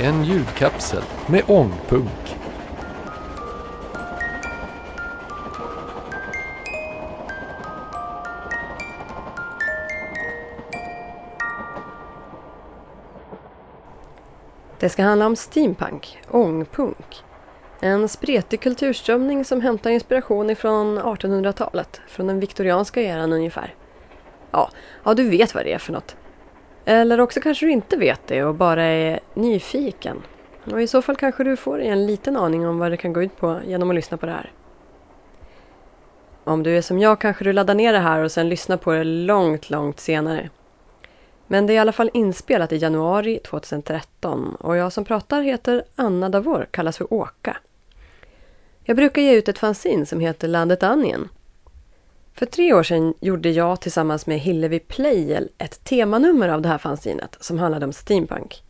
En ljudkapsel med ångpunk. Det ska handla om steampunk, ångpunk. En spretig kulturströmning som hämtar inspiration ifrån 1800-talet, från den viktorianska eran ungefär. Ja, ja, du vet vad det är för något. Eller också kanske du inte vet det och bara är nyfiken. Och i så fall kanske du får en liten aning om vad det kan gå ut på genom att lyssna på det här. Om du är som jag kanske du laddar ner det här och sen lyssnar på det långt, långt senare. Men det är i alla fall inspelat i januari 2013 och jag som pratar heter Anna Davor, kallas för Åka. Jag brukar ge ut ett fanzin som heter Landet Anien. För tre år sedan gjorde jag tillsammans med Hillevi Pleijel ett temanummer av det här fanzinet som handlade om steampunk.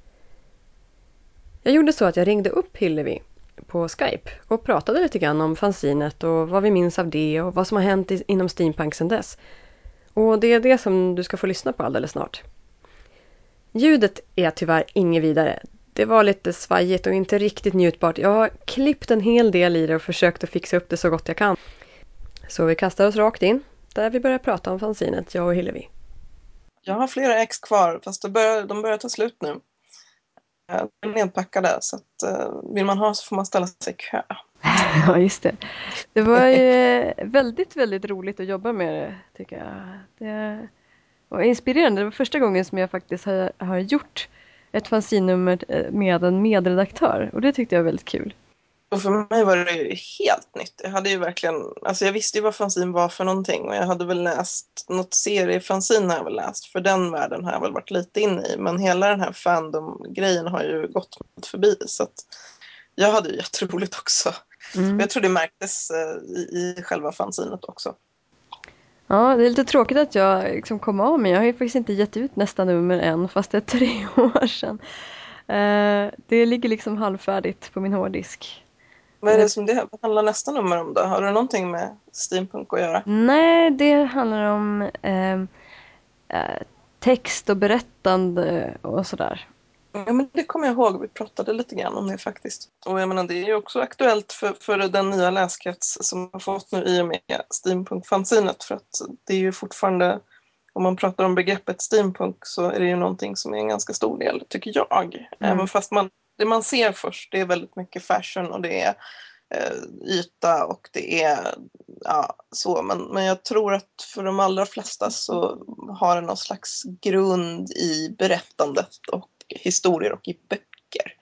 Jag gjorde så att jag ringde upp Hillevi på Skype och pratade lite grann om fanzinet och vad vi minns av det och vad som har hänt inom steampunk sedan dess. Och det är det som du ska få lyssna på alldeles snart. Ljudet är tyvärr inget vidare. Det var lite svajigt och inte riktigt njutbart. Jag har klippt en hel del i det och försökt att fixa upp det så gott jag kan. Så vi kastar oss rakt in, där vi börjar prata om fanzinet, jag och Hillevi. Jag har flera ex kvar, fast de börjar, de börjar ta slut nu. Eh, de är nedpackade, så att, eh, vill man ha så får man ställa sig i kö. Ja, just det. Det var ju väldigt, väldigt roligt att jobba med det, tycker jag. Det var inspirerande. Det var första gången som jag faktiskt har, har gjort ett fanzinnummer eh, med en medredaktör och det tyckte jag var väldigt kul. Och för mig var det ju helt nytt. Jag hade ju verkligen, alltså jag visste ju vad fanzin var för någonting och jag hade väl läst något seriefanzin har jag väl läst, för den världen har jag väl varit lite inne i. Men hela den här fandom-grejen har ju gått förbi så att jag hade ju jätteroligt också. Mm. Jag tror det märktes eh, i, i själva fanzinet också. Ja, det är lite tråkigt att jag liksom kom av mig. Jag har ju faktiskt inte gett ut nästa nummer än, fast det är tre år sedan. Uh, det ligger liksom halvfärdigt på min hårddisk. Vad är det som det handlar nästa nummer om då? Har det någonting med steampunk att göra? Nej, det handlar om uh, uh, text och berättande och sådär. Ja, men det kommer jag ihåg. Vi pratade lite grann om det faktiskt. Och jag menar, det är ju också aktuellt för, för den nya läskrets som har fått nu i och med steampunk-fanzinet. För att det är ju fortfarande, om man pratar om begreppet steampunk så är det ju någonting som är en ganska stor del, tycker jag. Mm. Även fast man, det man ser först, det är väldigt mycket fashion och det är eh, yta och det är ja, så. Men, men jag tror att för de allra flesta så har det någon slags grund i berättandet och historier och i böcker.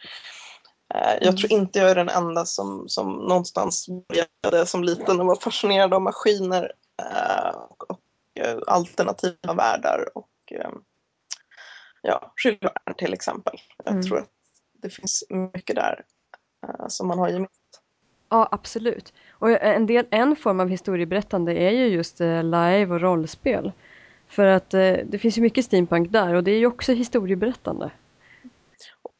Eh, jag tror inte jag är den enda som, som någonstans började som liten och var fascinerad av maskiner eh, och, och eh, alternativa världar och ja, Jules till exempel. Jag mm. tror att det finns mycket där som man har gemensamt. Ja, absolut. Och en, del, en form av historieberättande är ju just live och rollspel. För att det finns ju mycket steampunk där och det är ju också historieberättande.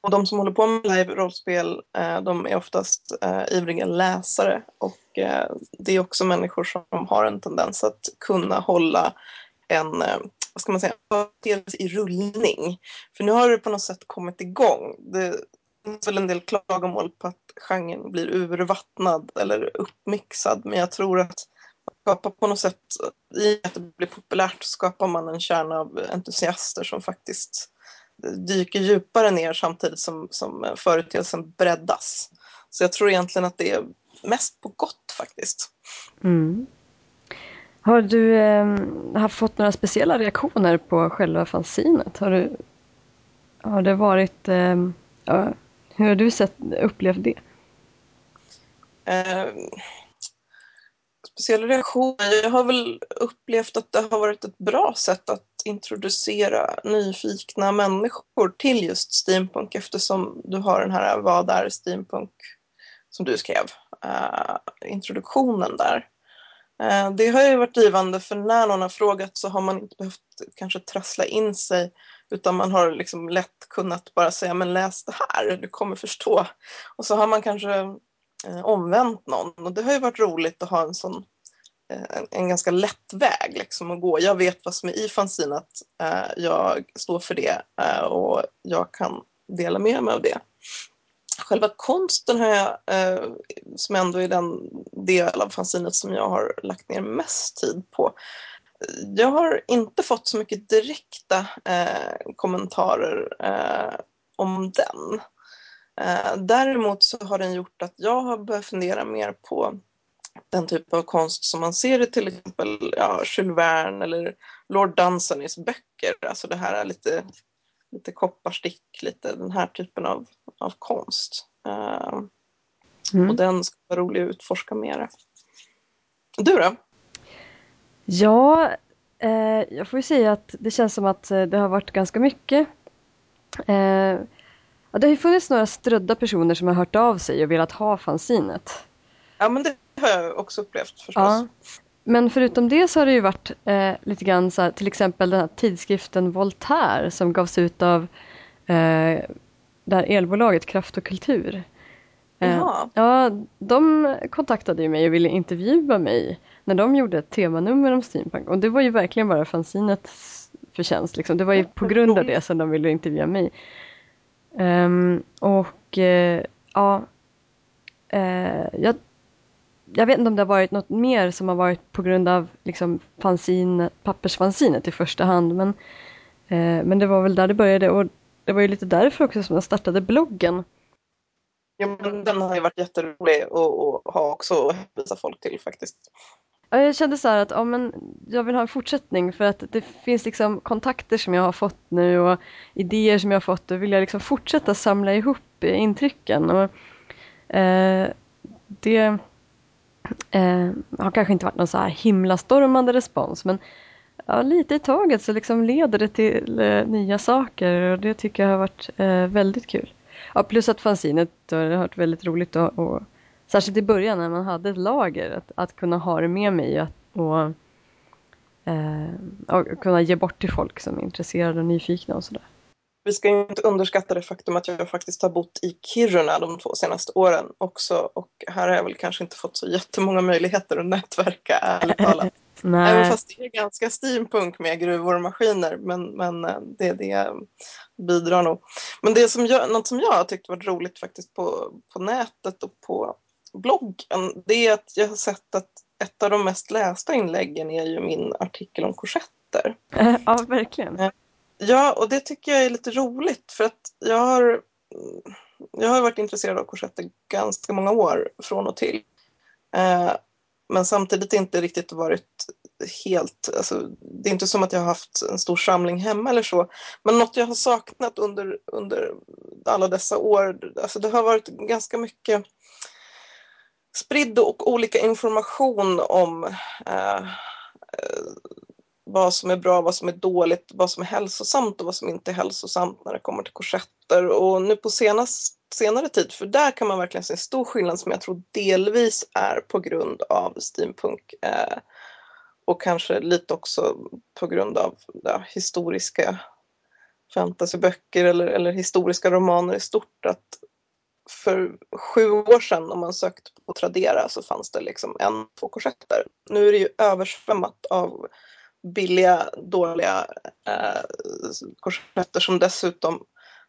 Och de som håller på med live-rollspel, eh, de är oftast ivriga läsare och det är också människor som har en tendens att kunna hålla en, vad ska man säga, i rullning. För nu har det på något sätt kommit igång. Det finns väl en del klagomål på att genren blir urvattnad eller uppmixad, men jag tror att man skapar på något sätt, i att det blir populärt, skapar man en kärna av entusiaster som faktiskt dyker djupare ner samtidigt som, som företeelsen breddas. Så jag tror egentligen att det är mest på gott faktiskt. Mm. Har du eh, har fått några speciella reaktioner på själva fanzinet? Har, du, har det varit, eh, ja, hur har du sett, upplevt det? Eh, speciella reaktioner? Jag har väl upplevt att det har varit ett bra sätt att introducera nyfikna människor till just steampunk eftersom du har den här Vad är steampunk? som du skrev, eh, introduktionen där. Eh, det har ju varit givande för när någon har frågat så har man inte behövt kanske trassla in sig utan man har liksom lätt kunnat bara säga men läs det här, du kommer förstå. Och så har man kanske eh, omvänt någon och det har ju varit roligt att ha en sån eh, en, en, ganska lätt väg liksom att gå. Jag vet vad som är i fanzinet, jag står för det och jag kan dela med mig av det. Själva konsten har jag, eh, som ändå är den del av fanzinet som jag har lagt ner mest tid på. Jag har inte fått så mycket direkta eh, kommentarer eh, om den. Eh, däremot så har den gjort att jag har börjat fundera mer på den typ av konst som man ser i till exempel ja, Jules Verne eller Lord Dunsanys böcker. Alltså det här är lite, lite kopparstick, lite den här typen av, av konst. Uh, mm. Och den ska vara rolig att utforska mer. Du då? Ja, eh, jag får ju säga att det känns som att eh, det har varit ganska mycket. Eh, ja, det har ju funnits några strödda personer som har hört av sig och velat ha fanzinet. Ja, men det har jag också upplevt förstås. Ja. Men förutom det så har det ju varit eh, lite grann så här, till exempel den här tidskriften Voltaire som gavs ut av eh, det här elbolaget Kraft och Kultur. Eh, ja, de kontaktade ju mig och ville intervjua mig när de gjorde ett temanummer om steampunk och det var ju verkligen bara fanzinets förtjänst. Liksom. Det var ju på grund av det som de ville intervjua mig. Um, och uh, ja, uh, jag jag vet inte om det har varit något mer som har varit på grund av liksom fanzin, pappersfanzinet i första hand. Men, eh, men det var väl där det började och det var ju lite därför också som jag startade bloggen. Ja, men den har ju varit jätterolig att ha också och visa folk till faktiskt. Ja, jag kände så här att ja, men jag vill ha en fortsättning för att det finns liksom kontakter som jag har fått nu och idéer som jag har fått och vill jag liksom fortsätta samla ihop intrycken. Och, eh, det Eh, har kanske inte varit någon så här himla stormande respons men ja, lite i taget så liksom leder det till eh, nya saker och det tycker jag har varit eh, väldigt kul. Ja, plus att fanzinet har varit väldigt roligt och, och, särskilt i början när man hade ett lager att, att kunna ha det med mig och, och, och kunna ge bort till folk som är intresserade och nyfikna och sådär. Vi ska inte underskatta det faktum att jag faktiskt har bott i Kiruna de två senaste åren också och här har jag väl kanske inte fått så jättemånga möjligheter att nätverka ärligt talat. Nej. Även fast det är ganska steampunk med gruvor och maskiner men, men eh, det, det bidrar nog. Men det som jag, något som jag har tyckt varit roligt faktiskt på, på nätet och på bloggen det är att jag har sett att ett av de mest lästa inläggen är ju min artikel om korsetter. Ja, verkligen. Ja, och det tycker jag är lite roligt för att jag har, mm, jag har varit intresserad av korsetter ganska många år från och till. Eh, men samtidigt inte riktigt varit helt, alltså, det är inte som att jag har haft en stor samling hemma eller så. Men något jag har saknat under, under alla dessa år, alltså det har varit ganska mycket spridd och olika information om eh, eh vad som är bra, vad som är dåligt, vad som är hälsosamt och vad som inte är hälsosamt när det kommer till korsetter. Och nu på senast, senare tid, för där kan man verkligen se en stor skillnad som jag tror delvis är på grund av steampunk eh, och kanske lite också på grund av ja, historiska fantasyböcker eller, eller historiska romaner i stort. Att för sju år sedan om man sökte på Tradera så fanns det liksom en, två korsetter. Nu är det ju översvämmat av billiga, dåliga eh, korsetter som dessutom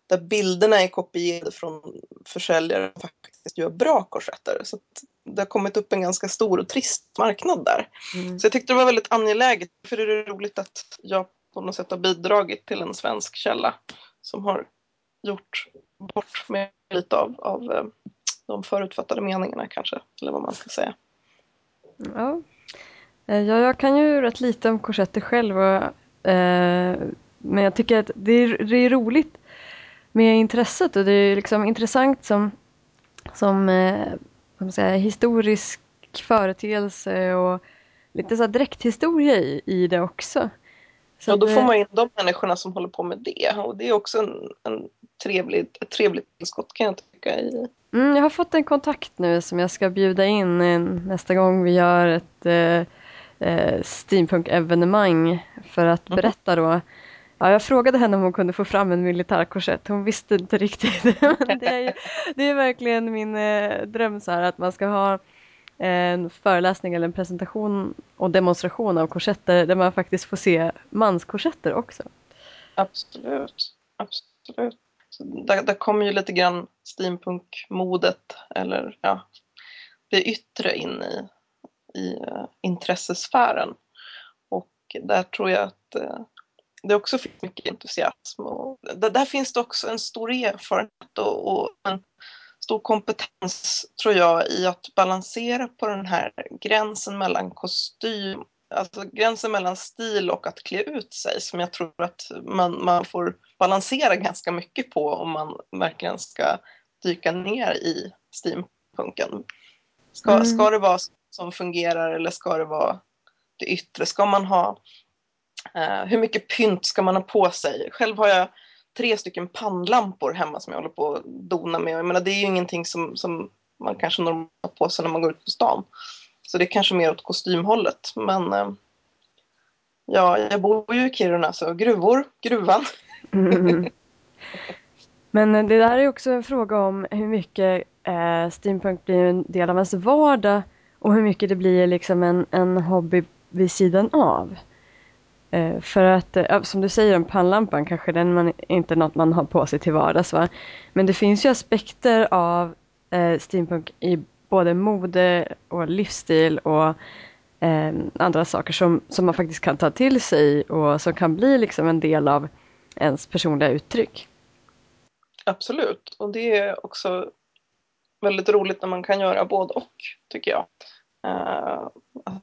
där bilderna är kopierade från försäljare som faktiskt gör bra korsetter. Så det har kommit upp en ganska stor och trist marknad där. Mm. Så jag tyckte det var väldigt angeläget, för det är roligt att jag på något sätt har bidragit till en svensk källa som har gjort bort med lite av, av eh, de förutfattade meningarna kanske, eller vad man ska säga. Ja, ja, jag kan ju rätt lite om korsetter själv. Och, eh, men jag tycker att det är, det är, roligt med intresset och det är liksom intressant som, som eh, säga, historisk företeelse och lite så här dräkthistoria i, i det också. Så ja, då får man in de människorna som håller på med det och det är också en, en trevlig, ett trevligt tillskott kan jag tycka. I. Mm, jag har fått en kontakt nu som jag ska bjuda in nästa gång vi gör ett eh, eh, steampunk-evenemang för att mm. berätta då Ja, jag frågade henne om hon kunde få fram en militärkorsett. Hon visste inte riktigt. det, är, det är verkligen min eh, dröm så här, att man ska ha en föreläsning eller en presentation och demonstration av korsetter där man faktiskt får se manskorsetter också. Absolut, absolut. där, där kommer ju lite grann steampunk-modet eller ja, det yttre in i, i uh, intressesfären. Och där tror jag att uh, det också finns mycket entusiasm. Och där, där finns det också en stor erfarenhet och, och, en stor kompetens tror jag i att balansera på den här gränsen mellan kostym alltså gränsen mellan stil och att klä ut sig som jag tror att man, man får balansera ganska mycket på om man verkligen ska dyka ner i steampunken. Ska, mm. ska det vara som fungerar eller ska det vara det yttre? Ska man ha eh, hur mycket pynt ska man ha på sig? Själv har jag tre stycken pannlampor hemma som jag håller på att dona med. Jag menar, det är ju ingenting som, som man kanske normalt har på sig när man går ut på stan. Så det är kanske mer åt kostymhållet. Men eh, ja, jag bor ju i Kiruna så gruvor, gruvan. Mm. Men det där är också en fråga om hur mycket eh, steampunk blir en del av ens vardag och hur mycket det blir liksom en, en hobby vid sidan av. Eh, för att, eh, som du säger om pannlampan, kanske den man, inte något man har på sig till vardags. Va? Men det finns ju aspekter av eh, steampunk i både mode och livsstil och eh, andra saker som, som man faktiskt kan ta till sig och som kan bli liksom en del av ens personliga uttryck. Absolut, och det är också väldigt roligt när man kan göra både och, tycker jag. Uh,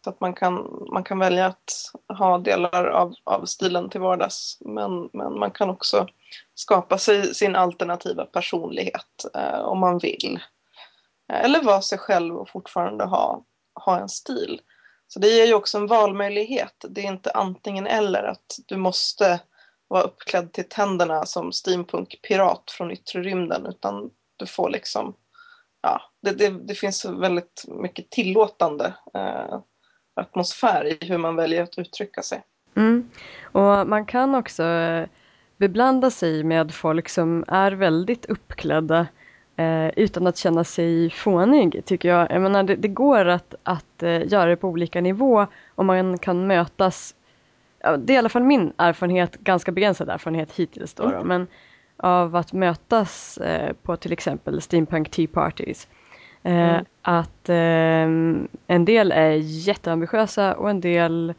att man kan, man kan välja att ha delar av, av stilen till vardags men, men man kan också skapa sig sin alternativa personlighet uh, om man vill. Eller vara sig själv och fortfarande ha, ha en stil. Så det ger ju också en valmöjlighet. Det är inte antingen eller att du måste vara uppklädd till tänderna som steampunk-pirat från yttre rymden utan du får liksom, ja, det, det, det finns väldigt mycket tillåtande eh, atmosfär i hur man väljer att uttrycka sig. Mm. Och man kan också beblanda sig med folk som är väldigt uppklädda eh, utan att känna sig fånig tycker jag. Jag menar, det, det går att, att eh, göra det på olika nivå och man kan mötas det är i alla fall min erfarenhet, ganska begränsad erfarenhet hittills då, mm. då men av att mötas eh, på till exempel steampunk tea parties. Eh, mm. Att eh, en del är jätteambitiösa och en del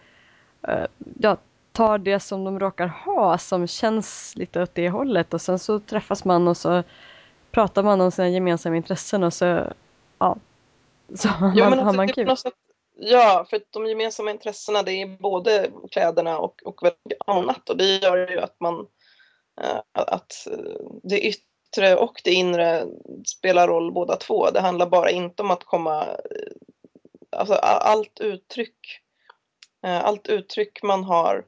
eh, ja, tar det som de råkar ha som känns lite åt det hållet och sen så träffas man och så pratar man om sina gemensamma intressen och så, ja, så ja, man, har man kul. Sätt, ja, för de gemensamma intressena det är både kläderna och, och annat och det gör ju att man Eh, att eh, det yttre och det inre spelar roll båda två. Det handlar bara inte om att komma, eh, alltså allt uttryck, allt uttryck man har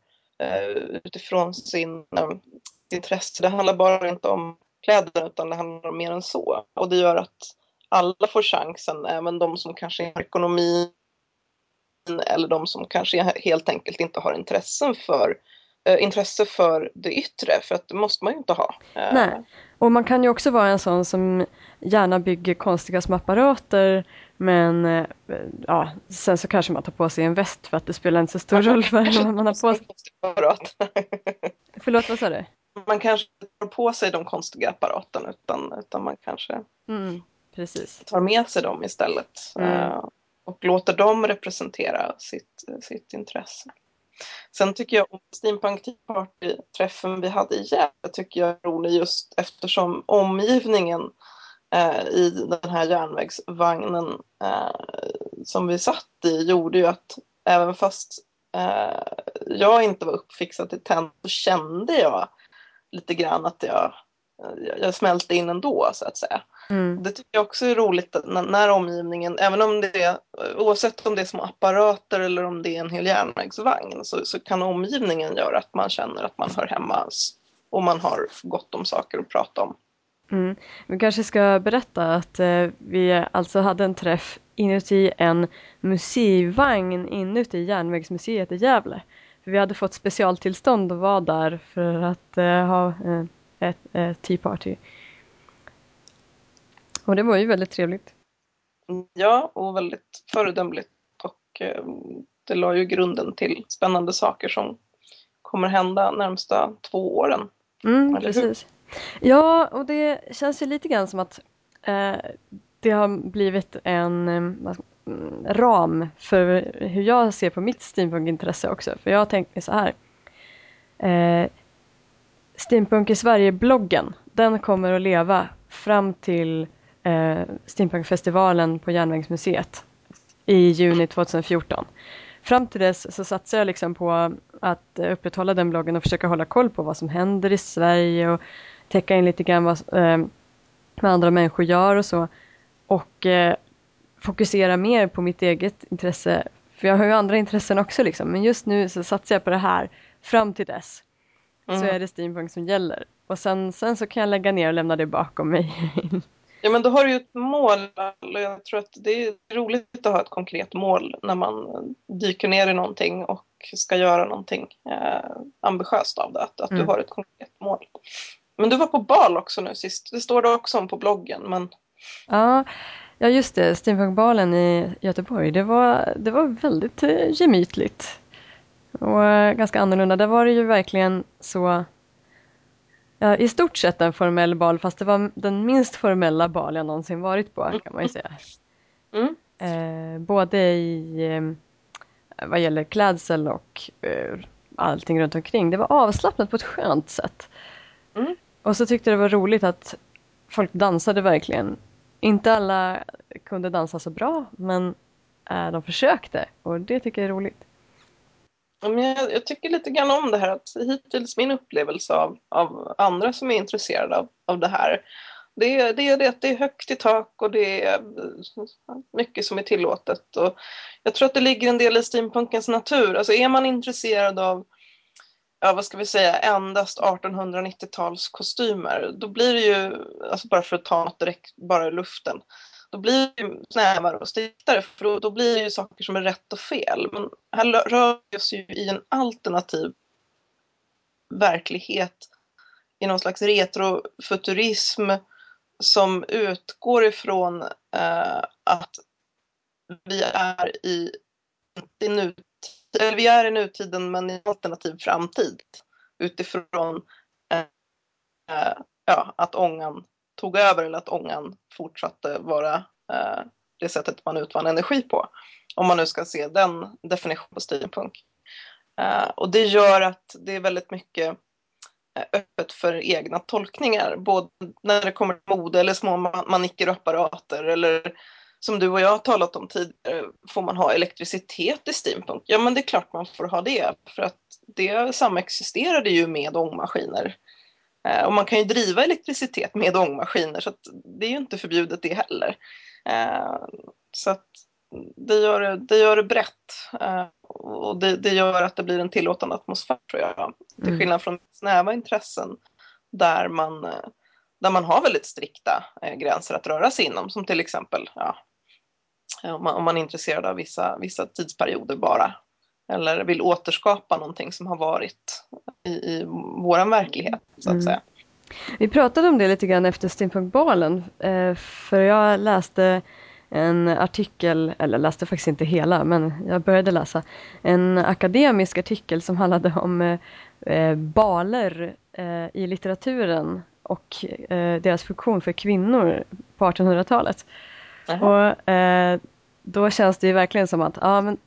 utifrån sin intresse, det handlar bara inte om kläder utan det handlar om mer än så. Och det gör att alla får chansen, även de som kanske har ekonomi eller de som kanske helt enkelt inte har intressen för eh, intresse för det yttre, för att det måste man ju inte ha. Eh, Nej, och man kan ju också vara en sån som gärna bygger konstiga små apparater men eh, ja, sen så kanske man tar på sig en väst för att det spelar inte så stor roll vad man har på sig. Förlåt, vad sa du? man kanske tar på sig de konstiga apparaterna utan, utan man kanske mm, precis. tar med sig dem istället. Mm. Och låter dem representera sitt, sitt intresse. Sen tycker jag om Steampunk Tea Party-träffen vi hade i Gävle tycker jag är rolig just eftersom omgivningen eh, i den här järnvägsvagnen eh, som vi satt i gjorde ju att även fast eh, jag inte var uppfixad till tänd så kände jag lite grann att jag, jag smälte in ändå så att säga. Mm. Det tycker jag också är roligt när, när, omgivningen, även om det är, oavsett om det är små apparater eller om det är en hel järnvägsvagn så, så kan omgivningen göra att man känner att man hör hemma och man har gott om saker att prata om. Mm. Vi kanske ska berätta att eh, vi alltså hade en träff inuti en museivagn inuti Järnvägsmuseet i Gävle. För vi hade fått specialtillstånd att vara där för att uh, ha uh, ett, ett Tea Party. Och det var ju väldigt trevligt. Ja, och väldigt föredömligt. Och uh, det la ju grunden till spännande saker som kommer hända närmsta två åren. Mm, precis. Ja, och det känns ju lite grann som att eh, det har blivit en eh, ram för hur jag ser på mitt steampunk-intresse också. För jag tänker så här. Eh, Steampunk i Sverige-bloggen, den kommer att leva fram till eh, Steampunkfestivalen på Järnvägsmuseet i juni 2014. Fram till dess så satsar jag liksom på att upprätthålla den bloggen och försöka hålla koll på vad som händer i Sverige och täcka in lite grann vad, eh, vad andra människor gör och så. Och eh, fokusera mer på mitt eget intresse. För jag har ju andra intressen också liksom. Men just nu så satsar jag på det här fram till dess. Mm. Så är det steampunk som gäller. Och sen, sen så kan jag lägga ner och lämna det bakom mig. ja men då har du ju ett mål. Jag tror att det är roligt att ha ett konkret mål när man dyker ner i någonting och ska göra någonting eh, ambitiöst av det. Att, att mm. du har ett konkret mål. Men du var på bal också nu sist. Det står det också om på bloggen. Men... Ja, Ja just det, Steampunkbalen i Göteborg, det var, det var väldigt eh, gemytligt. Och eh, ganska annorlunda. Där var det ju verkligen så, i stort sett en formell bal, fast det var den minst formella bal jag någonsin varit på kan man ju säga. Mm. Eh, både i eh, vad gäller klädsel och eh, allting runt omkring. Det var avslappnat på ett skönt sätt. Mm. Och så tyckte jag det var roligt att folk dansade verkligen inte alla kunde dansa så bra men äh, de försökte och det tycker jag är roligt. Men jag, jag, tycker lite grann om det här att hittills min upplevelse av, av andra som är intresserade av, av det här det är, det är det att det är högt i tak och det är eh, mycket som är tillåtet. Och jag tror att det ligger en del i steampunkens natur. Alltså är man intresserad av ja, vad ska vi säga, endast 1890-tals kostymer, då blir det ju, alltså bara för att ta något direkt bara i luften, då blir det snävare och striktare för då, då, blir det ju saker som är rätt och fel. Men här rör vi oss ju i en alternativ verklighet i någon slags retrofuturism som utgår ifrån eh, att vi är i, i nutid eller vi är i nutiden men i en alternativ framtid utifrån eh, eh ja, att ångan tog över eller att ångan fortsatte vara eh, det sättet man utvann energi på. Om man nu ska se den definitionen på steampunk. Eh, och det gör att det är väldigt mycket eh, öppet för egna tolkningar, både när det kommer till mode eller små manicker och apparater eller som du och jag har talat om tidigare, får man ha elektricitet i steampunk? Ja, men det är klart man får ha det, för att det samexisterade ju med ångmaskiner. Eh, och man kan ju driva elektricitet med ångmaskiner, så det är ju inte förbjudet det heller. Eh, så att det gör det, det, gör det brett eh, och det, det, gör att det blir en tillåtande atmosfär tror jag. Till mm. skillnad från snäva intressen där man, där man har väldigt strikta gränser att röra sig inom, som till exempel ja, om man, om man är intresserad av vissa, vissa tidsperioder bara. Eller vill återskapa någonting som har varit i, i våran verklighet så att mm. säga. Vi pratade om det lite grann efter Steampunkbalen eh, för jag läste en artikel, eller läste faktiskt inte hela, men jag började läsa en akademisk artikel som handlade om eh, baler eh, i litteraturen och deras funktion för kvinnor på 1800-talet. Och då känns det ju verkligen som att ja, men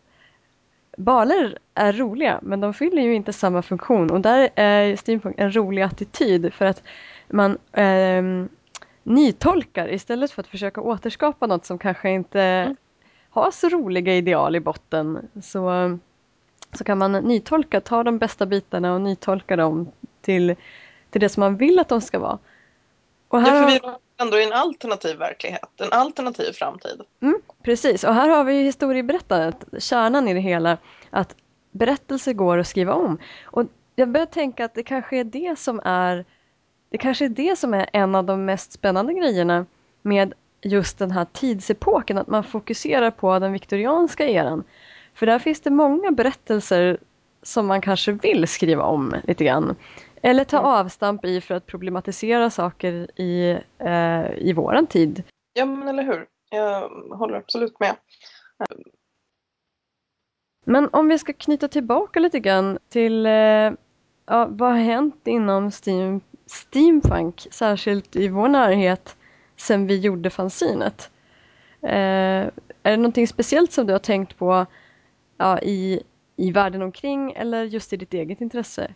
baler är roliga men de fyller ju inte samma funktion och där är steampunk en rolig attityd för att man eh, nytolkar istället för att försöka återskapa något som kanske inte mm. har så roliga ideal i botten så, så kan man nytolka, ta de bästa bitarna och nytolka dem till, till det som man vill att de ska vara. Och här ja, för vi ändå i en alternativ verklighet, en alternativ framtid. Mm, precis, och här har vi historieberättandet, kärnan i det hela, att berättelser går att skriva om. Och jag börjar tänka att det kanske är det som är det kanske är det som är en av de mest spännande grejerna med just den här tidsepoken, att man fokuserar på den viktorianska eran. För där finns det många berättelser som man kanske vill skriva om lite grann. Eller ta mm. avstamp i för att problematisera saker i, eh, i våran tid. Ja men eller hur. Jag håller absolut med. Men om vi ska knyta tillbaka lite grann till eh, ja, vad har hänt inom Steam, steampunk, särskilt i vår närhet, sen vi gjorde fanzinet. Eh, är det någonting speciellt som du har tänkt på ja, i, i världen omkring eller just i ditt eget intresse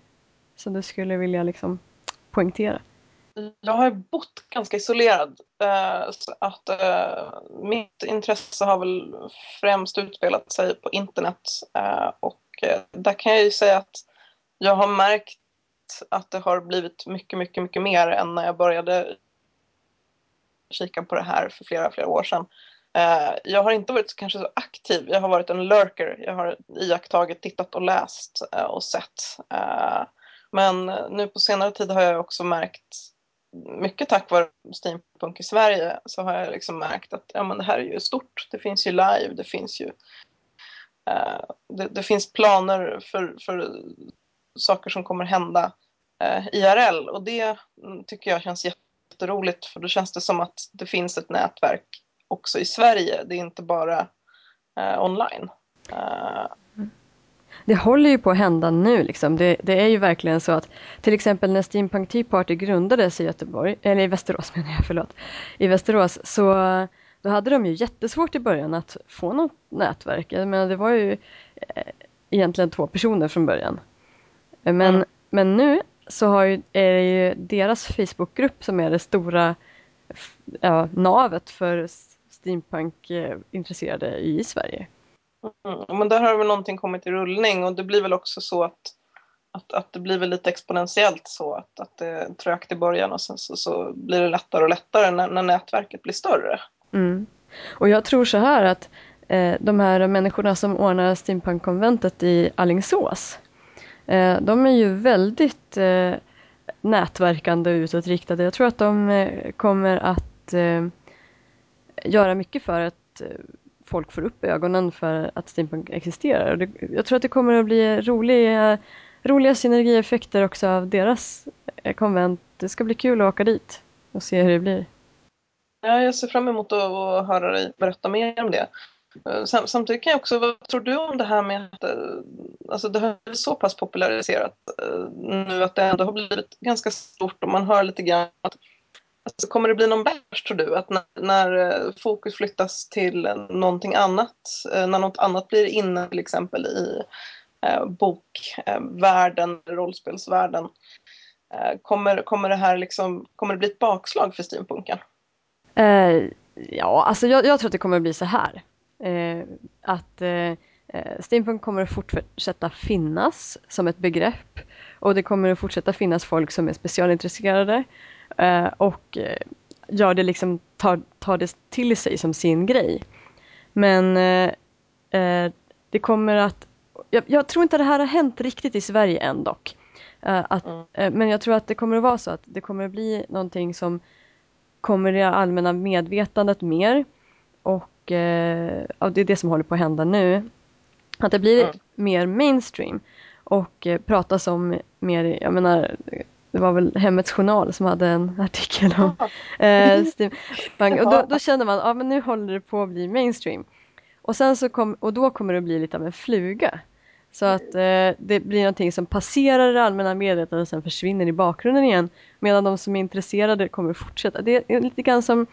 så det skulle jag vilja liksom poängtera? Jag har bott ganska isolerad eh, så att eh, mitt intresse har väl främst utspelat sig på internet eh, och där kan jag ju säga att jag har märkt att det har blivit mycket, mycket, mycket mer än när jag började kika på det här för flera, flera år sedan. Jag har inte varit kanske så aktiv, jag har varit en lurker. Jag har iakttagit, tittat och läst och sett. Men nu på senare tid har jag också märkt mycket tack vare steampunk i Sverige så har jag liksom märkt att ja, men det här är ju stort. Det finns ju live, det finns ju uh, det, det, finns planer för, för saker som kommer hända eh, uh, IRL och det mm, tycker jag känns jätteroligt för då känns det som att det finns ett nätverk också i Sverige. Det är inte bara uh, online det håller ju på att hända nu. Liksom. Det, det, är ju verkligen så att till exempel när Steampunk Tea Party grundades i Göteborg, eller i Västerås menar jag, förlåt, i Västerås, så då hade de ju jättesvårt i början att få något nätverk. Men det var ju eh, egentligen två personer från början. Men, mm. men nu så har ju, är det ju deras Facebookgrupp som är det stora ja, navet för steampunk-intresserade eh, i Sverige. Mm, men där har väl någonting kommit i rullning och det blir väl också så att, att, att det blir väl lite exponentiellt så att, att det är trögt i början och sen så, så blir det lättare och lättare när, när nätverket blir större. Mm. Och jag tror så här att eh, de här människorna som ordnar steampunk-konventet i Allingsås eh, de är ju väldigt eh, nätverkande och utåtriktade. Jag tror att de eh, kommer att eh, göra mycket för att eh, folk får upp ögonen för att steampunk existerar. jag tror att det kommer att bli roliga, roliga synergieffekter också av deras eh, konvent. Det ska bli kul att åka dit och se hur det blir. Ja, jag ser fram emot att höra dig berätta mer om det. Eh, sam, samtidigt kan jag också, vad tror du om det här med att eh, alltså det har blivit så pass populariserat nu att det ändå har blivit ganska stort och man hör lite grann att Alltså, kommer det bli någon bärs tror du? Att när, när, eh, fokus flyttas till någonting annat, eh, när något annat blir inne till exempel i eh, bokvärlden, eh, rollspelsvärlden. Eh, kommer, kommer det här liksom, kommer det bli ett bakslag för steampunken? Eh, ja, alltså jag, jag, tror att det kommer bli så här. Eh, att steampunk kommer att fortsätta finnas som ett begrepp och det kommer att fortsätta finnas folk som är specialintresserade Eh, och eh, gör det liksom, tar, tar det till sig som sin grej. Men eh, det kommer att, jag, jag, tror inte det här har hänt riktigt i Sverige än dock. Att, mm. Men jag tror att det kommer att vara så att det kommer att bli någonting som kommer i det allmänna medvetandet mer. Och eh, det är det som håller på att hända nu. Att det blir mm. mer mainstream och eh, pratas om mer, jag menar det var väl Hemmets Journal som hade en artikel om eh, steampunk. Och då, då kände man, ja men nu håller det på att bli mainstream. Och, sen så kom, och då kommer det att bli lite av en fluga. Så att eh, det blir någonting som passerar det allmänna medvetandet och sen försvinner i bakgrunden igen. Medan de som är intresserade kommer att fortsätta. Det är lite grann som,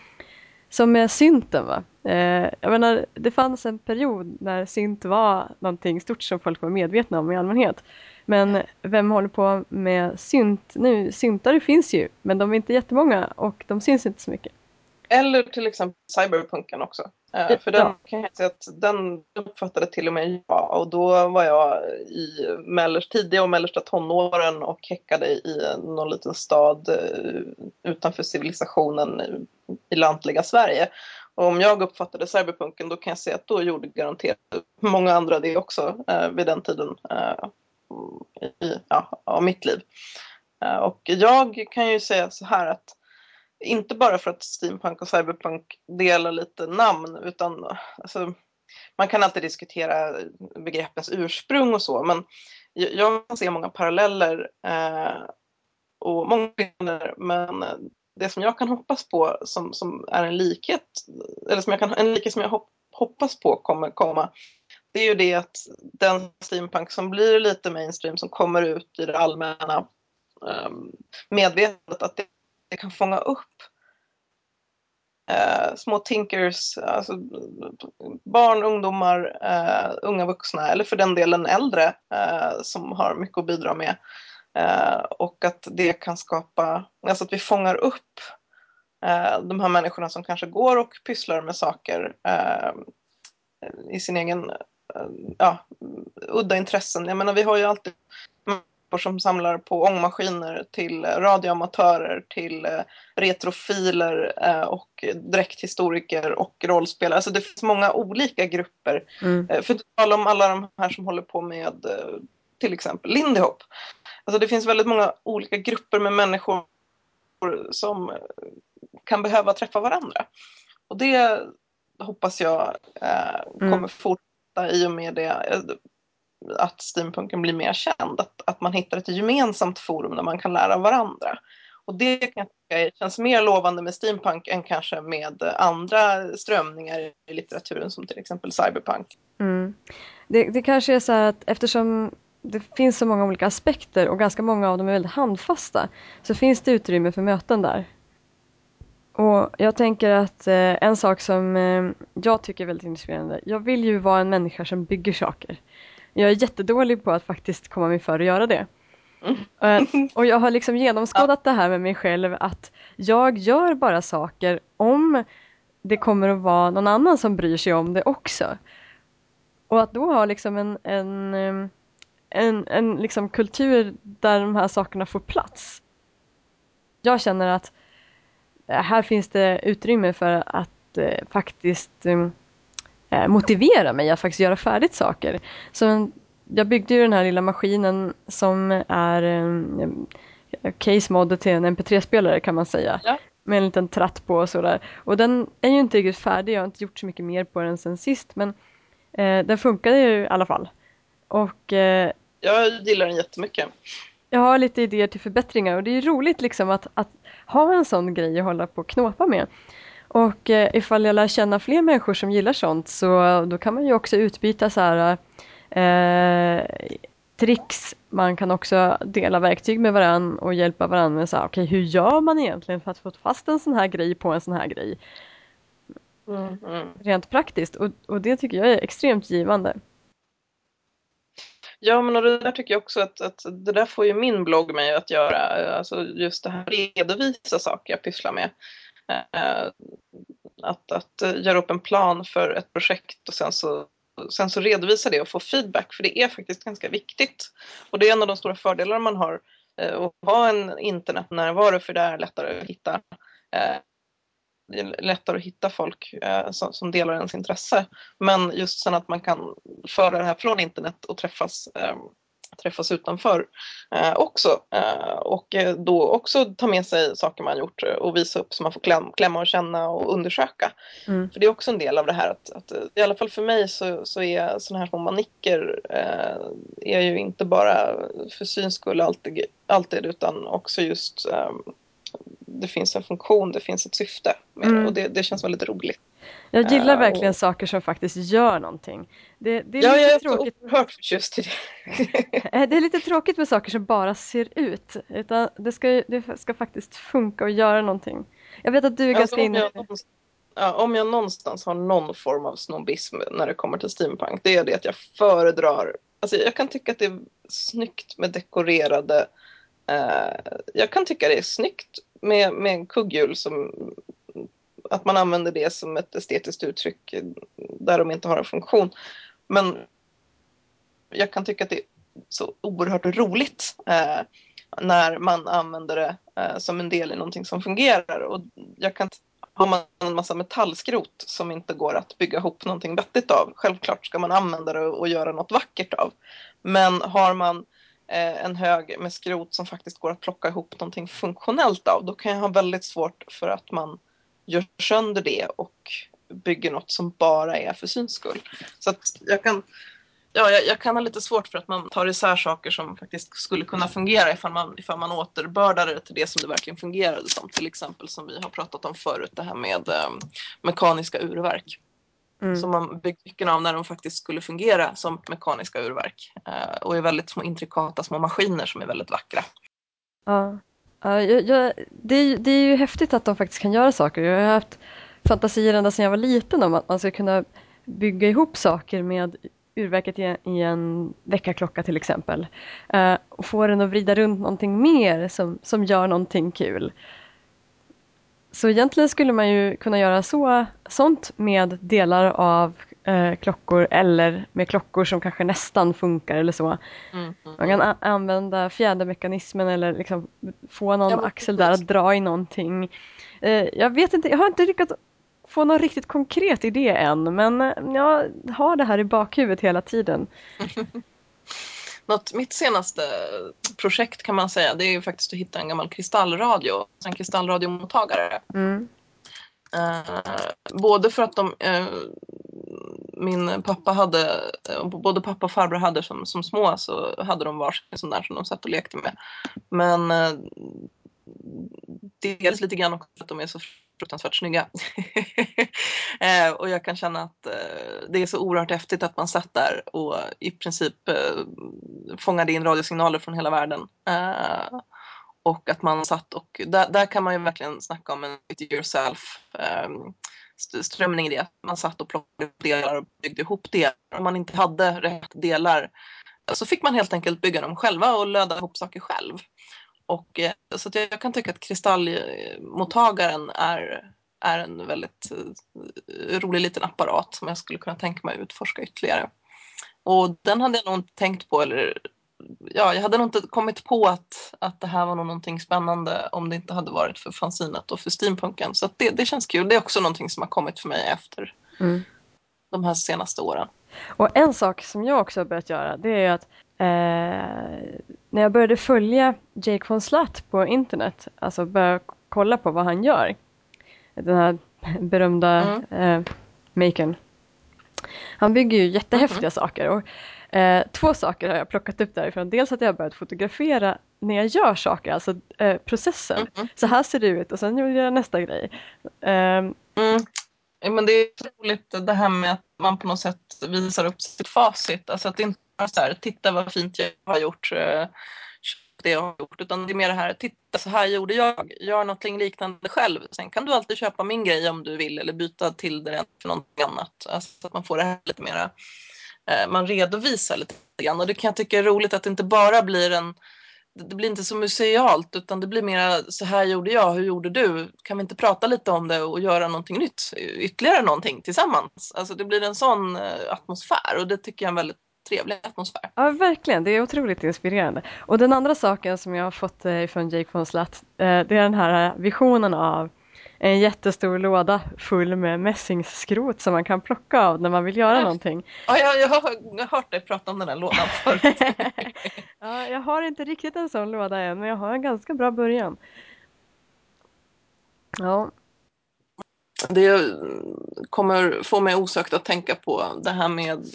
som med synten. Va? Eh, jag menar, det fanns en period när synt var någonting stort som folk var medvetna om i allmänhet. Men vem håller på med synt nu? Syntare finns ju, men de är inte jättemånga och de syns inte så mycket. Eller till exempel cyberpunken också. Eh, för den kan jag säga att den uppfattade till och med jag och då var jag i tidiga och mellersta tonåren och häckade i någon liten stad eh, utanför civilisationen i lantliga Sverige. Och om jag uppfattade cyberpunken då kan jag säga att då gjorde garanterat många andra det också eh, vid den tiden. Eh, i, ja, av mitt liv. Eh, och jag kan ju säga så här att inte bara för att steampunk och cyberpunk delar lite namn utan alltså, man kan alltid diskutera begreppens ursprung och så men jag kan se många paralleller eh, och många skillnader men det som jag kan hoppas på som, som är en likhet eller som jag kan, en likhet som jag hoppas på kommer komma det är ju det att den steampunk som blir lite mainstream, som kommer ut i det allmänna um, medvetet att det, det, kan fånga upp uh, små tinkers, alltså barn, ungdomar, uh, unga vuxna eller för den delen äldre uh, som har mycket att bidra med. och att det kan skapa, alltså att vi fångar upp de här människorna som kanske går och pysslar med saker i sin egen ja, udda intressen. Jag menar, vi har ju alltid människor som samlar på ångmaskiner till radioamatörer, till eh, retrofiler eh, och dräkthistoriker och rollspelare. Alltså det finns många olika grupper. Mm. Eh, för att tala om alla de här som håller på med till exempel Lindy Hop. Alltså det finns väldigt många olika grupper med människor som kan behöva träffa varandra. Och det hoppas jag eh, kommer mm detta i och med det eh, att steampunken blir mer känd. Att, att man hittar ett gemensamt forum där man kan lära av varandra. Och det kan jag tycka känns mer lovande med steampunk än kanske med andra strömningar i litteraturen som till exempel cyberpunk. Mm. Det, det kanske är så här att eftersom det finns så många olika aspekter och ganska många av dem är väldigt handfasta så finns det utrymme för möten där. Och Jag tänker att eh, en sak som eh, jag tycker är väldigt inspirerande, jag vill ju vara en människa som bygger saker. Jag är jättedålig på att faktiskt komma mig för att göra det. Mm. och jag har liksom genomskådat ja. det här med mig själv att jag gör bara saker om det kommer att vara någon annan som bryr sig om det också. Och att då ha liksom en, en, eh, en, en liksom kultur där de här sakerna får plats. Jag känner att Eh, här finns det utrymme för att eh, faktiskt eh, motivera mig att faktiskt göra färdigt saker. Så jag byggde ju den här lilla maskinen som är en case mod till en mp3-spelare kan man säga. Ja. Med en liten tratt på och sådär. Och den är ju inte riktigt färdig, jag har inte gjort så mycket mer på den sen sist men eh, den funkade ju i alla fall. Och, eh, jag gillar den jättemycket. Jag har lite idéer till förbättringar och det är roligt liksom att, att ha en sån grej att hålla på och knåpa med. Och eh, ifall jag lär känna fler människor som gillar sånt så då kan man ju också utbyta så här eh, tricks. Man kan också dela verktyg med varandra och hjälpa varandra med så här, okay, hur gör man egentligen för att få fast en sån här grej på en sån här grej. Mm, mm. Rent praktiskt och, och det tycker jag är extremt givande. Ja, men och det där tycker jag också att, att det där får ju min blogg mig att göra. Alltså just det här redovisa saker jag pysslar med. Eh, att, att göra upp en plan för ett projekt och sen så, sen så redovisa det och få feedback. För det är faktiskt ganska viktigt. Och det är en av de stora fördelarna man har eh, att ha en internetnärvaro för det är lättare att hitta eh, det är lättare att hitta folk eh, som, som, delar ens intresse. Men just sen att man kan föra det här från internet och träffas, eh, träffas utanför eh, också. Eh, och eh, då också ta med sig saker man gjort och visa upp så man får kläm, klämma och känna och undersöka. Mm. För det är också en del av det här att, att i alla fall för mig så, så är sådana här små manicker eh, är ju inte bara för syns skull alltid, alltid utan också just det finns en funktion, det finns ett syfte med mm. det och det, det, känns väldigt roligt. Jag gillar uh, verkligen och... saker som faktiskt gör någonting. Det, det är ja, lite jag är tråkigt. så oerhört förtjust i det. Eh, det är lite tråkigt med saker som bara ser ut. Utan det, ska, det ska faktiskt funka och göra någonting. Jag vet att du är alltså, ganska inne ja, om jag någonstans har någon form av snobbism när det kommer till steampunk, det är det att jag föredrar, alltså jag kan tycka att det är snyggt med dekorerade Eh, jag kan tycka det är snyggt med, med kugghjul som att man använder det som ett estetiskt uttryck där de inte har en funktion. Men jag kan tycka att det är så oerhört roligt eh, när man använder det eh, som en del i någonting som fungerar. Och jag kan har man en massa metallskrot som inte går att bygga ihop någonting vettigt av. Självklart ska man använda det och göra något vackert av. Men har man Eh, Eh, en hög med skrot som faktiskt går att plocka ihop någonting funktionellt av, då kan jag ha väldigt svårt för att man gör sönder det och bygger något som bara är för syns skull. Så att jag kan, ja, jag, jag, kan ha lite svårt för att man tar isär saker som faktiskt skulle kunna fungera ifall man, ifall man återbördar det till det som det verkligen fungerade som. Liksom. Till exempel som vi har pratat om förut, det här med eh, mekaniska urverk. Mm. Som man byggt mycket av när de faktiskt skulle fungera som mekaniska urverk. Eh, och är väldigt små intrikata små maskiner som är väldigt vackra. Ja, ja jag, jag, det, är, det är ju häftigt att de faktiskt kan göra saker. Jag har haft fantasier ända sedan jag var liten om att man ska kunna bygga ihop saker med urverket i, i en väckarklocka till exempel. Uh, och få den att vrida runt någonting mer som, som gör någonting kul. Så egentligen skulle man ju kunna göra så, sånt med delar av eh, klockor eller med klockor som kanske nästan funkar eller så. Mm, mm, man kan använda fjädermekanismen eller liksom få någon ja, axel där att dra i någonting. Eh, jag vet inte, jag har inte lyckats få någon riktigt konkret idé än men eh, jag har det här i bakhuvudet hela tiden. Något, mitt senaste projekt kan man säga det är faktiskt att hitta en gammal kristallradio, en kristallradiomottagare. Mm. Uh, både för att de, uh, min pappa hade, uh, både pappa och farbror hade som, som små så hade de varsin sån där som de satt och lekte med. Men dels lite grann också för att de är så fruktansvärt snygga. eh, och jag kan känna att eh, det är så oerhört häftigt att man satt där och i princip eh, fångade in radiosignaler från hela världen. Eh, och att man satt och där, där, kan man ju verkligen snacka om en It-Yourself-strömning ehm, i det. Man satt och plockade upp delar och byggde ihop delar. Om man inte hade rätt delar så fick man helt enkelt bygga dem själva och löda ihop saker själv. Och, eh, så jag kan tycka att kristallmottagaren är, är en väldigt eh, rolig liten apparat som jag skulle kunna tänka mig utforska ytterligare. Och den hade jag nog inte tänkt på eller ja, jag hade nog inte kommit på att, att det här var någonting spännande om det inte hade varit för fanzinet och för steampunken. Så det, det känns kul. Det är också någonting som har kommit för mig efter mm. de här senaste åren. Och en sak som jag också har börjat göra det är att eh, när jag började följa Jake von Slatt på internet, alltså börja kolla på vad han gör, den här berömda mm. eh, makern. Han bygger ju jättehäftiga mm. saker och eh, två saker har jag plockat upp därifrån. Dels att jag har börjat fotografera när jag gör saker, alltså eh, processen. Mm. Så här ser det ut och sen gör jag nästa grej. Mm. Men det är roligt det här med att man på något sätt visar upp sitt facit. Alltså att det inte så här, titta vad fint jag har gjort, eh, det jag har gjort, utan det är mer det här, titta så här gjorde jag, gör någonting liknande själv. Sen kan du alltid köpa min grej om du vill eller byta till den för någonting annat. Alltså att man får det här lite mera, eh, man redovisar lite grann och det kan jag tycka är roligt att det inte bara blir en det blir inte så musealt utan det blir mer så här gjorde jag, hur gjorde du? Kan vi inte prata lite om det och göra någonting nytt, ytterligare någonting tillsammans? Alltså det blir en sån eh, atmosfär och det tycker jag är en väldigt trevlig atmosfär. Ja, verkligen. Det är otroligt inspirerande. Och den andra saken som jag har fått eh, från Jake von Slatt, eh, det är den här visionen av en jättestor låda full med mässingsskrot som man kan plocka av när man vill göra ja. någonting. Ja, jag, jag, har, hört dig prata om den här lådan förut. ja, jag har inte riktigt en sån låda än, men jag har en ganska bra början. Ja. Det kommer få mig osökt att tänka på det här med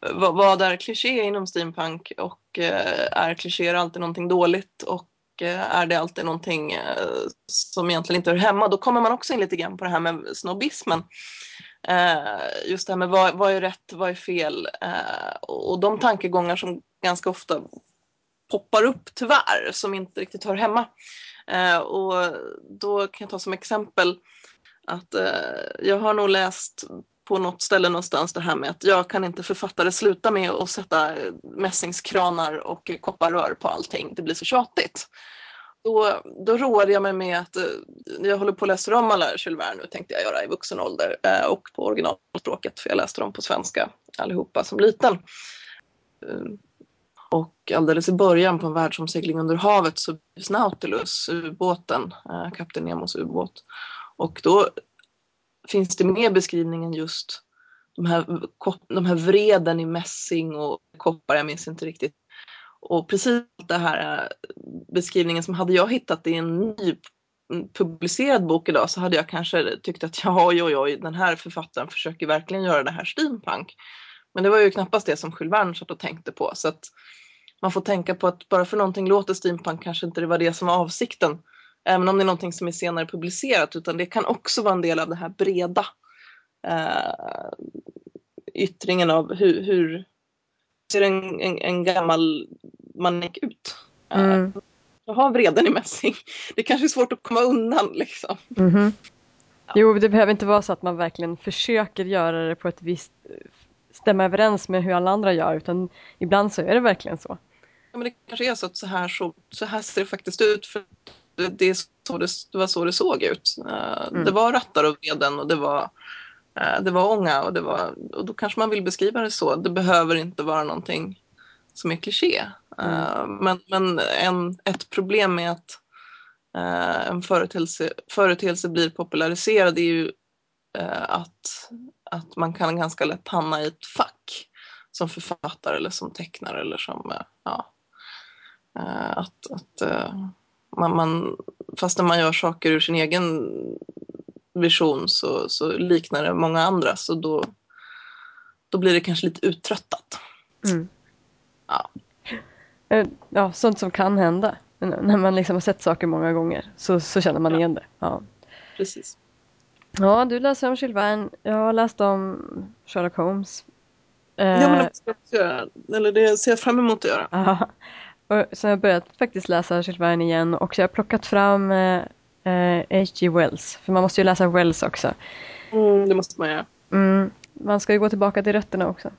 vad, vad är kliché inom steampunk och eh, är klichéer alltid någonting dåligt och eh, är det alltid någonting eh, som egentligen inte hör hemma, då kommer man också in lite grann på det här med snobbismen. Eh, just det här med vad, vad är rätt, vad är fel eh, och de tankegångar som ganska ofta poppar upp tyvärr som inte riktigt hör hemma. Eh, och då kan jag ta som exempel att jag har nog läst på något ställe någonstans det här med att jag kan inte författare sluta med att sätta mässingskranar och kopparrör på allting. Det blir så tjatigt. Då, då roade jag mig med att eh, jag håller på att läsa om alla Jules Verne nu tänkte jag göra i vuxen ålder eh, och på originalspråket för jag läste dem på svenska allihopa som liten. Eh, och alldeles i början på en världsomsegling under havet så blir Nautilus, ubåten, Kapten Nemos ubåt. Och då finns det mer beskrivningen just de här, de här vreden i mässing och koppar, jag minns inte riktigt. Och precis den här äh, beskrivningen som hade jag hittat i en ny mm, publicerad bok idag så hade jag kanske tyckt att ja, oj, oj, oj, den här författaren försöker verkligen göra det här steampunk. Men det var ju knappast det som Jules Verne satt och tänkte på. Så att man får tänka på att bara för någonting låter steampunk kanske inte det var det som var avsikten Även om det är någonting som är senare publicerat utan det kan också vara en del av den här breda eh, yttringen av hur, hur ser en, en, en gammal manik ut. Eh, mm. jag har vreden i mässing. Det kanske är svårt att komma undan liksom. Mhm. Jo, det behöver inte vara så att man verkligen försöker göra det på ett visst stämma överens med hur alla andra gör utan ibland så är det verkligen så. Ja, men det kanske är så att så här, så, så här ser det faktiskt ut för det, det, så det, det var så det såg ut. Uh, Mm. Det var rattar och vreden och det var, uh, det var ånga och, det var, och då kanske man vill beskriva det så. Det behöver inte vara någonting som är kliché. Uh, men men en, ett problem med att en företeelse, företeelse blir populariserad är ju att, att man kan ganska lätt hamna i ett fack som författare eller som tecknare eller som, ja, att, att man, man, fastän man gör saker ur sin egen vision så, så liknar det många andra så då, då blir det kanske lite uttröttat. Mm. Ja. Eh, Ja, sånt som kan hända. När man liksom har sett saker många gånger så, så känner man Ja. igen det. Ja. Precis. ja, du läser om Jules Verne. Jag har läst om Sherlock Holmes. Eh, Ja, men det, ska jag också göra. Eller det ser jag fram emot att göra. ja. Och så har jag börjat faktiskt läsa Jules Verne igen och så har jag plockat fram eh, eh, H.G. Wells. För man måste ju läsa Wells också. Mm, det måste man göra. Mm. Man ska ju gå tillbaka till rötterna också.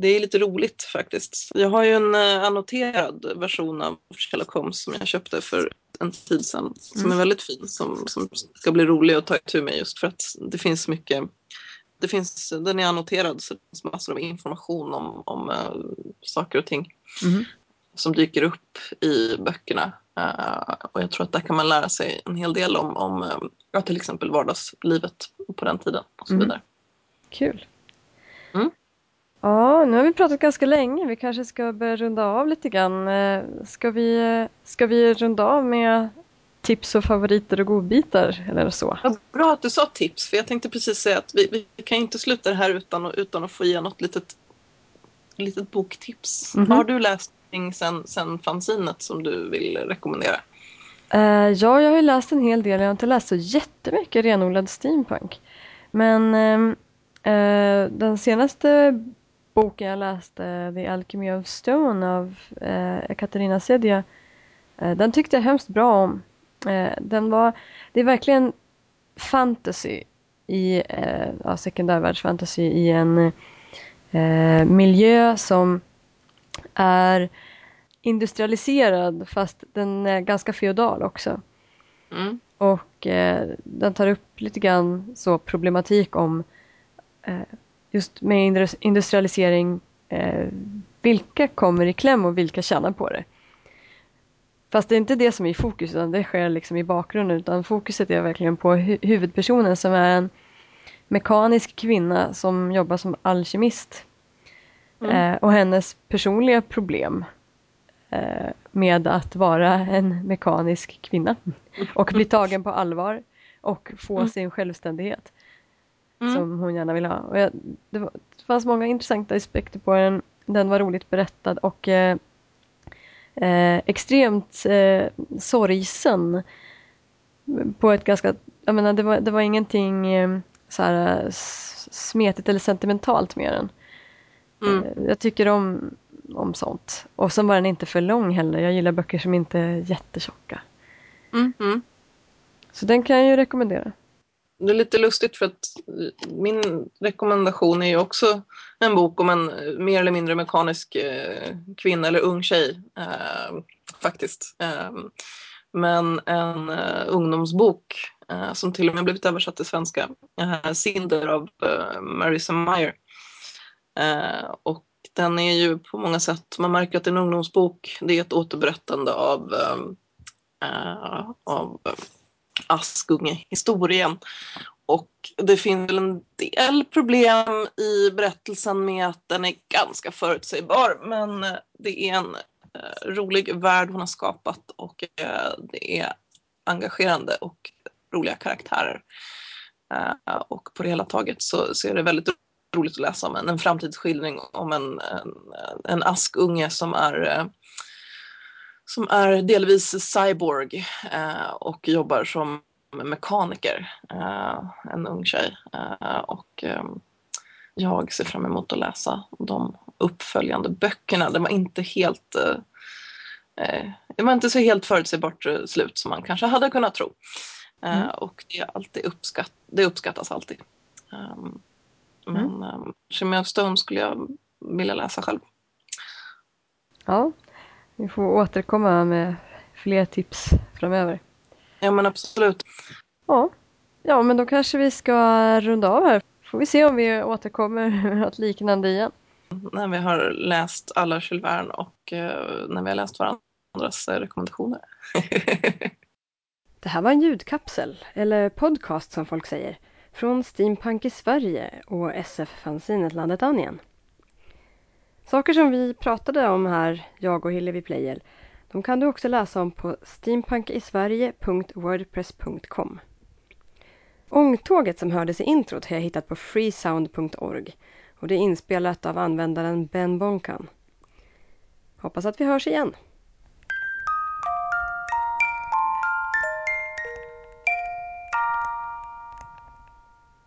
Det är lite roligt faktiskt. Jag har ju en eh, annoterad version av Sherlock Holmes som jag köpte för en tid sedan. Som är väldigt fin, som, som ska bli rolig att ta itu med just för att det finns mycket det finns, den är annoterad så det finns massor av information om, om uh, saker och ting Mhm. Som dyker upp i böckerna. Eh, och jag tror att där kan man lära sig en hel del om, om eh, ja, till exempel vardagslivet på den tiden och så Mm. vidare. Kul. Mm. Ja, nu har vi pratat ganska länge. Vi kanske ska börja runda av lite grann. Eh, Ska vi, ska vi runda av med tips och favoriter och godbitar eller så? Vad bra att du sa tips, för jag tänkte precis säga att vi, vi kan inte sluta det här utan, utan att få ge något litet, litet boktips. Mhm. Vad har du läst någonting sen, sen fanzinet som du vill rekommendera? Uh, ja, jag har ju läst en hel del. Jag har inte läst så jättemycket renodlad steampunk. Men uh, uh, den senaste boken jag läste, The Alchemy of Stone av eh, uh, Katarina Sedja, den tyckte jag hemskt bra om. Den var, det är verkligen fantasy i, eh, ja, sekundärvärldsfantasy i en miljö som är industrialiserad fast den är ganska feodal också. Mm. Och eh, den tar upp lite grann så problematik om eh, just med indus- industrialisering, eh, vilka kommer i kläm och vilka tjänar på det. Fast det är inte det som är i fokus utan det sker liksom i bakgrunden utan fokuset är verkligen på hu- huvudpersonen som är en mekanisk kvinna som jobbar som alkemist. Mm. Eh, och hennes personliga problem med att vara en mekanisk kvinna och bli tagen på allvar och få Mm. sin självständighet Mm. som hon gärna vill ha. Och jag, det, var, det fanns många intressanta aspekter på den. Den var roligt berättad och eh, eh, extremt eh, sorgsen på ett ganska, jag menar det var, det var ingenting eh, så här, eh, smetigt eller sentimentalt med den. Mm. Eh, Jag tycker om, om sånt. Och sen var den inte för lång heller. Jag gillar böcker som inte är jättetjocka. Mm. Mm. Så den kan jag ju rekommendera. Det är lite lustigt för att min rekommendation är ju också en bok om en mer eller mindre mekanisk eh, kvinna eller ung tjej eh, faktiskt. Eh, men en eh, ungdomsbok eh, som till och med blivit översatt till svenska. Eh, Cinder av Marissa Meyer. Och den är ju på många sätt, man märker att det är en ungdomsbok. Det är ett återberättande av, äh, av eh, Askunge-historien. Och det finns väl en del problem i berättelsen med att den är ganska förutsägbar. Men det är en äh, rolig värld hon har skapat och äh, det är engagerande och roliga karaktärer. Och på det hela taget så, så är det väldigt roligt att läsa om en, en framtidsskildring om en, en, en askunge som är eh, som är delvis cyborg eh, och jobbar som mekaniker, eh, en ung tjej. Eh, och eh, jag ser fram emot att läsa de uppföljande böckerna. Det var inte helt, eh, eh, det var inte så helt förutsägbart slut som man kanske hade kunnat tro. Mm. Och det, är alltid uppskatt, det uppskattas alltid. Um, men Mm. um, Shimmy of Stone skulle jag vilja läsa själv. Ja, vi får återkomma med fler tips framöver. Ja men absolut. Ja, ja men då kanske vi ska runda av här. Får vi se om vi återkommer med något liknande igen. När vi har läst alla Jules och eh, när vi har läst varandras rekommendationer. Det här var en ljudkapsel, eller podcast som folk säger, från Steampunk i Sverige och SF-fanzinet Landet Anien. Saker som vi pratade om här, jag och Hillevi Pleijel, de kan du också läsa om på steampunkisverige.wordpress.com. Ångtåget som hördes i introt har jag hittat på freesound.org och det är inspelat av användaren Ben Bonkan. Hoppas att vi hörs igen.